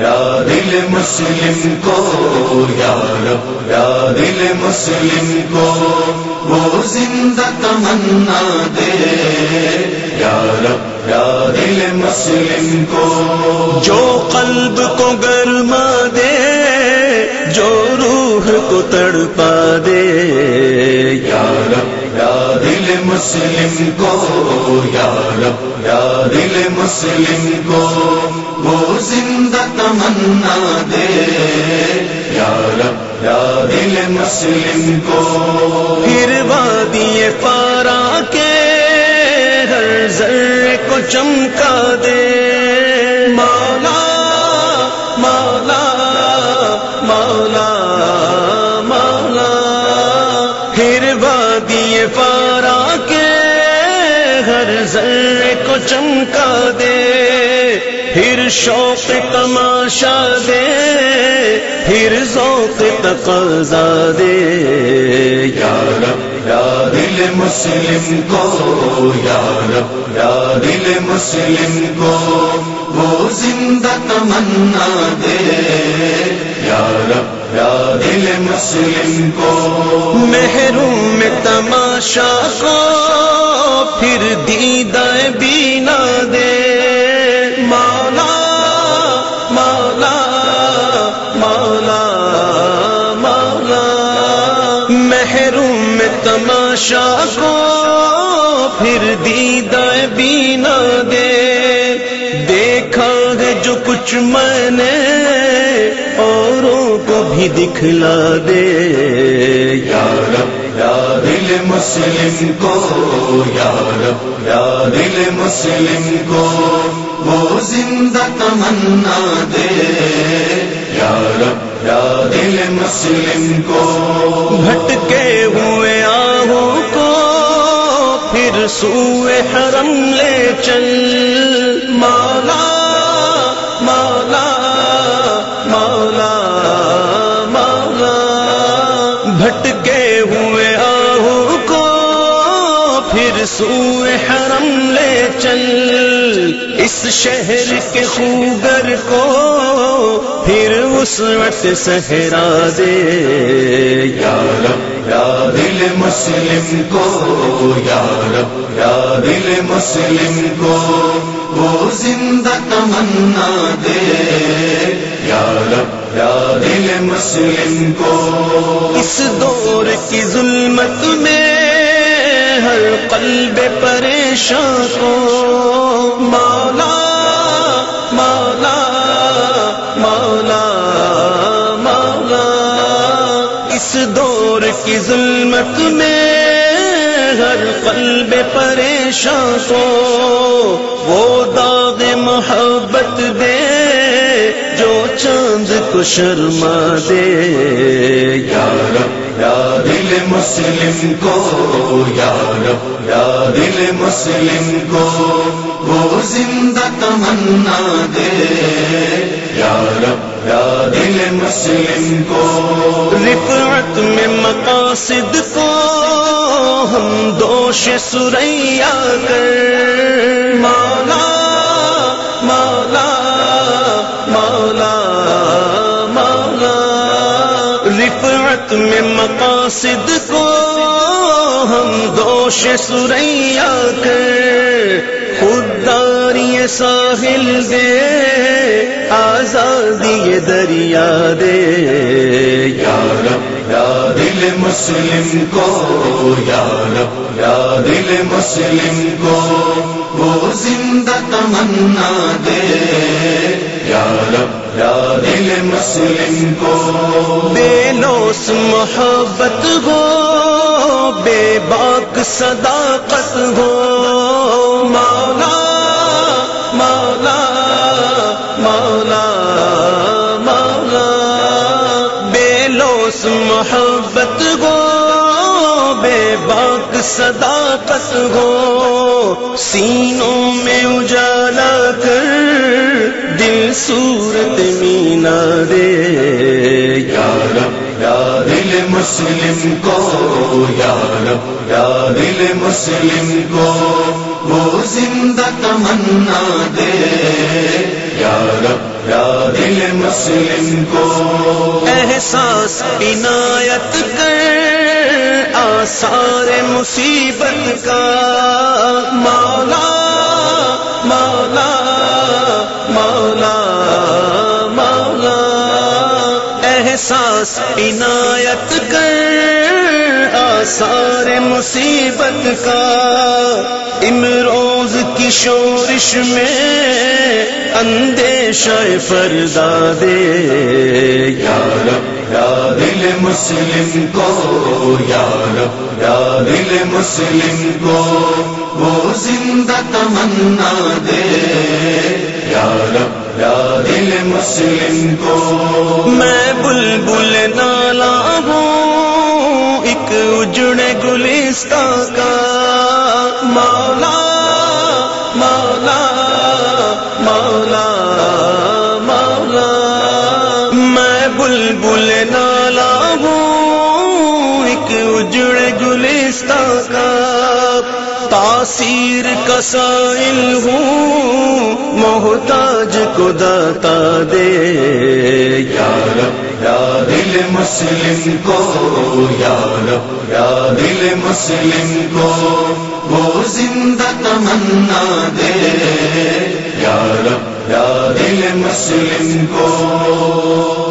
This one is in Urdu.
یا دل مسلم کو یا رب یا دل مسلم کو وہ زندہ تمنا دے یا رب یا دل مسلم کو جو قلب کو گرما دے جو روح کو تڑپا دے۔ یا رب یا دل مسلم کو یا رب یا دل مسلم کو وہ زندہ تمنا دے یا رب یا دل مسلم کو پھر وادی پارا کے ہر ذرے کو چمکا دے۔ ہر ذرے کو چمکا دے۔ پھر شوق تماشا دے۔ پھر ذوق تقاضا دے۔ یا رب، یا دل مسلم کو، یا رب، یا دل مسلم کو وہ زندہ تمنا دے۔ یا رب، یا دل مسلم کو۔ محروم میں تماشا کو پھر دیدائے بینا دے۔ مولا مولا مولا مولا۔ محروم تماشا کو پھر دیدائے بینا دے۔ دیکھا ہے جو کچھ میں نے، اوروں کو بھی دکھلا دے۔ یا رب یا دل مسلم کو، یا رب، یا دل مسلم کو، وہ زندہ تمنا دے۔ یا رب، یا دل مسلم کو۔ بھٹکے ہوئے آہوں کو، پھر سوئے حرم لے چل۔ پھر حرم لے چل اس شہر کے خوگر کو، پھر اس وقت صحرا دے۔ یا رب، یا دل مسلم کو، یا رب، یا دل مسلم کو، وہ زندہ تمنا دے۔ یا رب، یا دل مسلم کو۔ اس دور کی ظلمت میں ہر قلب پریشان کو۔ مولا مولا مولا مولا، اس دور کی ظلمت میں ہر قلب پریشان کو۔ وہ داغ محبت دے جو چاند کو شرما دے۔ یا رب یا دل مسلم کو یا رب یا دل مسلم کو وہ زندہ تمنا دے۔ یا رب یا دل مسلم کو۔ رفعت میں مقاصد کو ہم دوش سریا کر۔ مولا میں مقاصد کو ہم دوش سریا کر خودداری ساحل دے، آزادی دریا دے۔ یا رب، یا دل مسلم کو، یا رب، یا دل مسلم کو، وہ زندہ تمنا دے۔ یا رب دل مسلم کو۔ بے لوس محبت ہو، بے باک صداقت ہو۔ مولا مولا مولا مولا۔ بے لوس محبت ہو بے باک صداقت ہو، سینوں میں اجالا کر دل صورت مینا دے۔ یا رب، یا دل مسلم کو، یا رب، یا دل مسلم کو وہ زندہ تمنا دے۔ یا رب دل مسلم کو۔ احساس عنایت کر، آثار مصیبت کا۔ مولا مولا مولا مولا۔ احساس عنایت کر، آثار مصیبت کا۔ امروز کی شورش میں اندیش فردا دے یا رب یا دل مسلم کو یا رب یا دل مسلم کو وہ زندہ تمنا دے۔ یا رب یا دل مسلم کو۔ میں بلبل نالا ہوں ایک اجڑے گلستہ کا۔ مولا بلبل نالا ہوں، ایک اجڑے گلستہ کا تاثیر کا سائل ہوں۔ محتاج کو داتا دے۔ یا رب، یا دل مسلم کو، یا رب، یا دل مسلم کو وہ زندہ تمنا دے۔ یا رب، یا دل مسلم کو۔